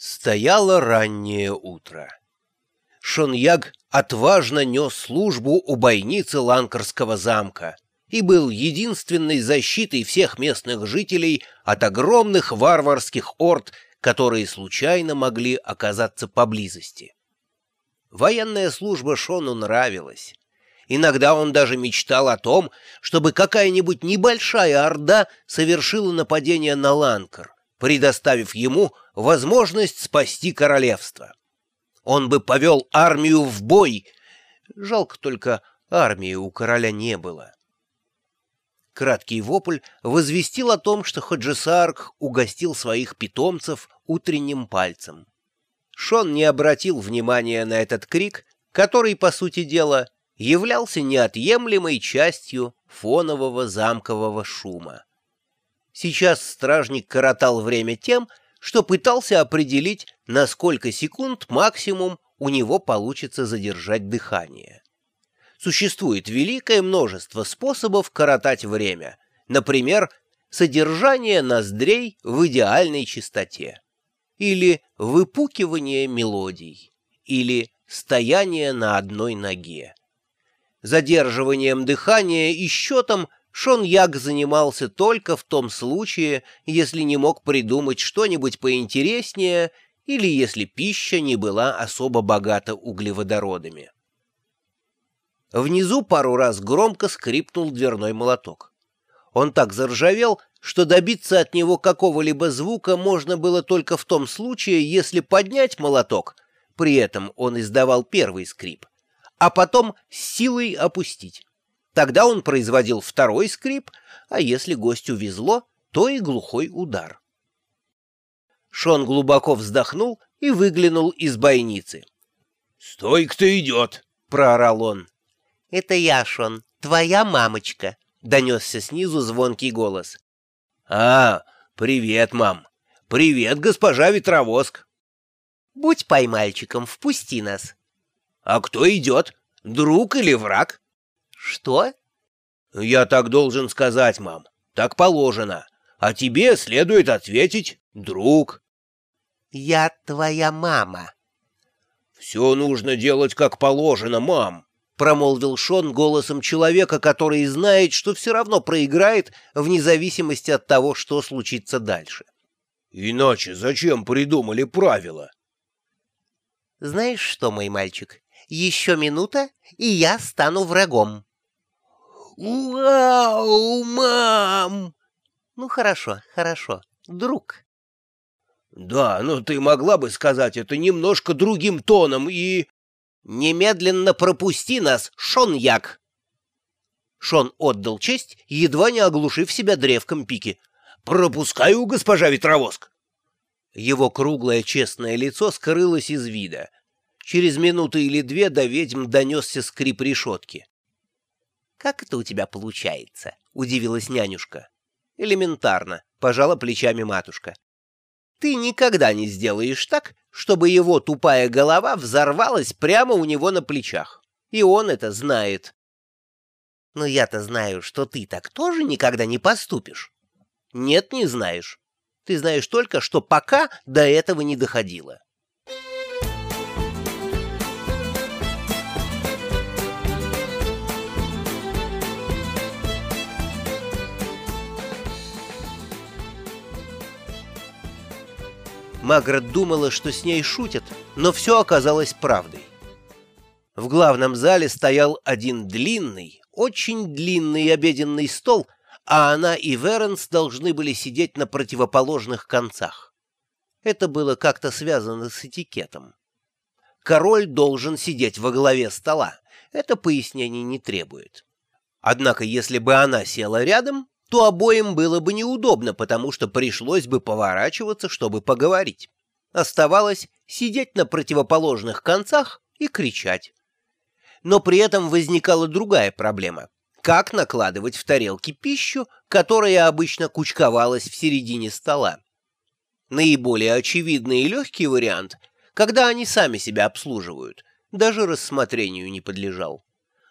Стояло раннее утро. Шоньяг отважно нес службу у бойницы Ланкарского замка и был единственной защитой всех местных жителей от огромных варварских орд, которые случайно могли оказаться поблизости. Военная служба Шону нравилась. Иногда он даже мечтал о том, чтобы какая-нибудь небольшая орда совершила нападение на Ланкар, предоставив ему возможность спасти королевство. Он бы повел армию в бой. Жалко только, армии у короля не было. Краткий вопль возвестил о том, что Хаджисарк угостил своих питомцев утренним пальцем. Шон не обратил внимания на этот крик, который, по сути дела, являлся неотъемлемой частью фонового замкового шума. Сейчас стражник коротал время тем, что пытался определить, на сколько секунд максимум у него получится задержать дыхание. Существует великое множество способов коротать время, например, содержание ноздрей в идеальной чистоте, или выпукивание мелодий, или стояние на одной ноге. Задерживанием дыхания и счетом Шон Як занимался только в том случае, если не мог придумать что-нибудь поинтереснее или если пища не была особо богата углеводородами. Внизу пару раз громко скрипнул дверной молоток. Он так заржавел, что добиться от него какого-либо звука можно было только в том случае, если поднять молоток, при этом он издавал первый скрип, а потом силой опустить. Тогда он производил второй скрип, а если гостю везло, то и глухой удар. Шон глубоко вздохнул и выглянул из бойницы. «Стой, кто идет!» — проорал он. «Это я, Шон, твоя мамочка», — донесся снизу звонкий голос. «А, привет, мам! Привет, госпожа Ветровоск!» «Будь поймальчиком, впусти нас!» «А кто идет? Друг или враг?» «Что?» «Я так должен сказать, мам. Так положено. А тебе следует ответить «друг». «Я твоя мама». «Все нужно делать как положено, мам», — промолвил Шон голосом человека, который знает, что все равно проиграет, вне зависимости от того, что случится дальше. «Иначе зачем придумали правила?» «Знаешь что, мой мальчик, еще минута, и я стану врагом». «Вау, мам!» «Ну хорошо, хорошо, друг». «Да, но ты могла бы сказать это немножко другим тоном и...» «Немедленно пропусти нас, Шон-Як!» Шон отдал честь, едва не оглушив себя древком пики. «Пропускаю, госпожа Ветровоск!» Его круглое честное лицо скрылось из вида. Через минуту или две до ведьм донесся скрип решетки. «Как это у тебя получается?» — удивилась нянюшка. «Элементарно», — пожала плечами матушка. «Ты никогда не сделаешь так, чтобы его тупая голова взорвалась прямо у него на плечах. И он это знает». «Но я-то знаю, что ты так тоже никогда не поступишь». «Нет, не знаешь. Ты знаешь только, что пока до этого не доходило». Маград думала, что с ней шутят, но все оказалось правдой. В главном зале стоял один длинный, очень длинный обеденный стол, а она и Веренс должны были сидеть на противоположных концах. Это было как-то связано с этикетом. Король должен сидеть во главе стола, это пояснений не требует. Однако, если бы она села рядом, то обоим было бы неудобно, потому что пришлось бы поворачиваться, чтобы поговорить. Оставалось сидеть на противоположных концах и кричать. Но при этом возникала другая проблема. Как накладывать в тарелки пищу, которая обычно кучковалась в середине стола? Наиболее очевидный и легкий вариант, когда они сами себя обслуживают, даже рассмотрению не подлежал.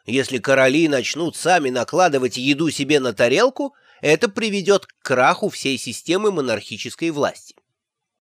Если короли начнут сами накладывать еду себе на тарелку, это приведет к краху всей системы монархической власти.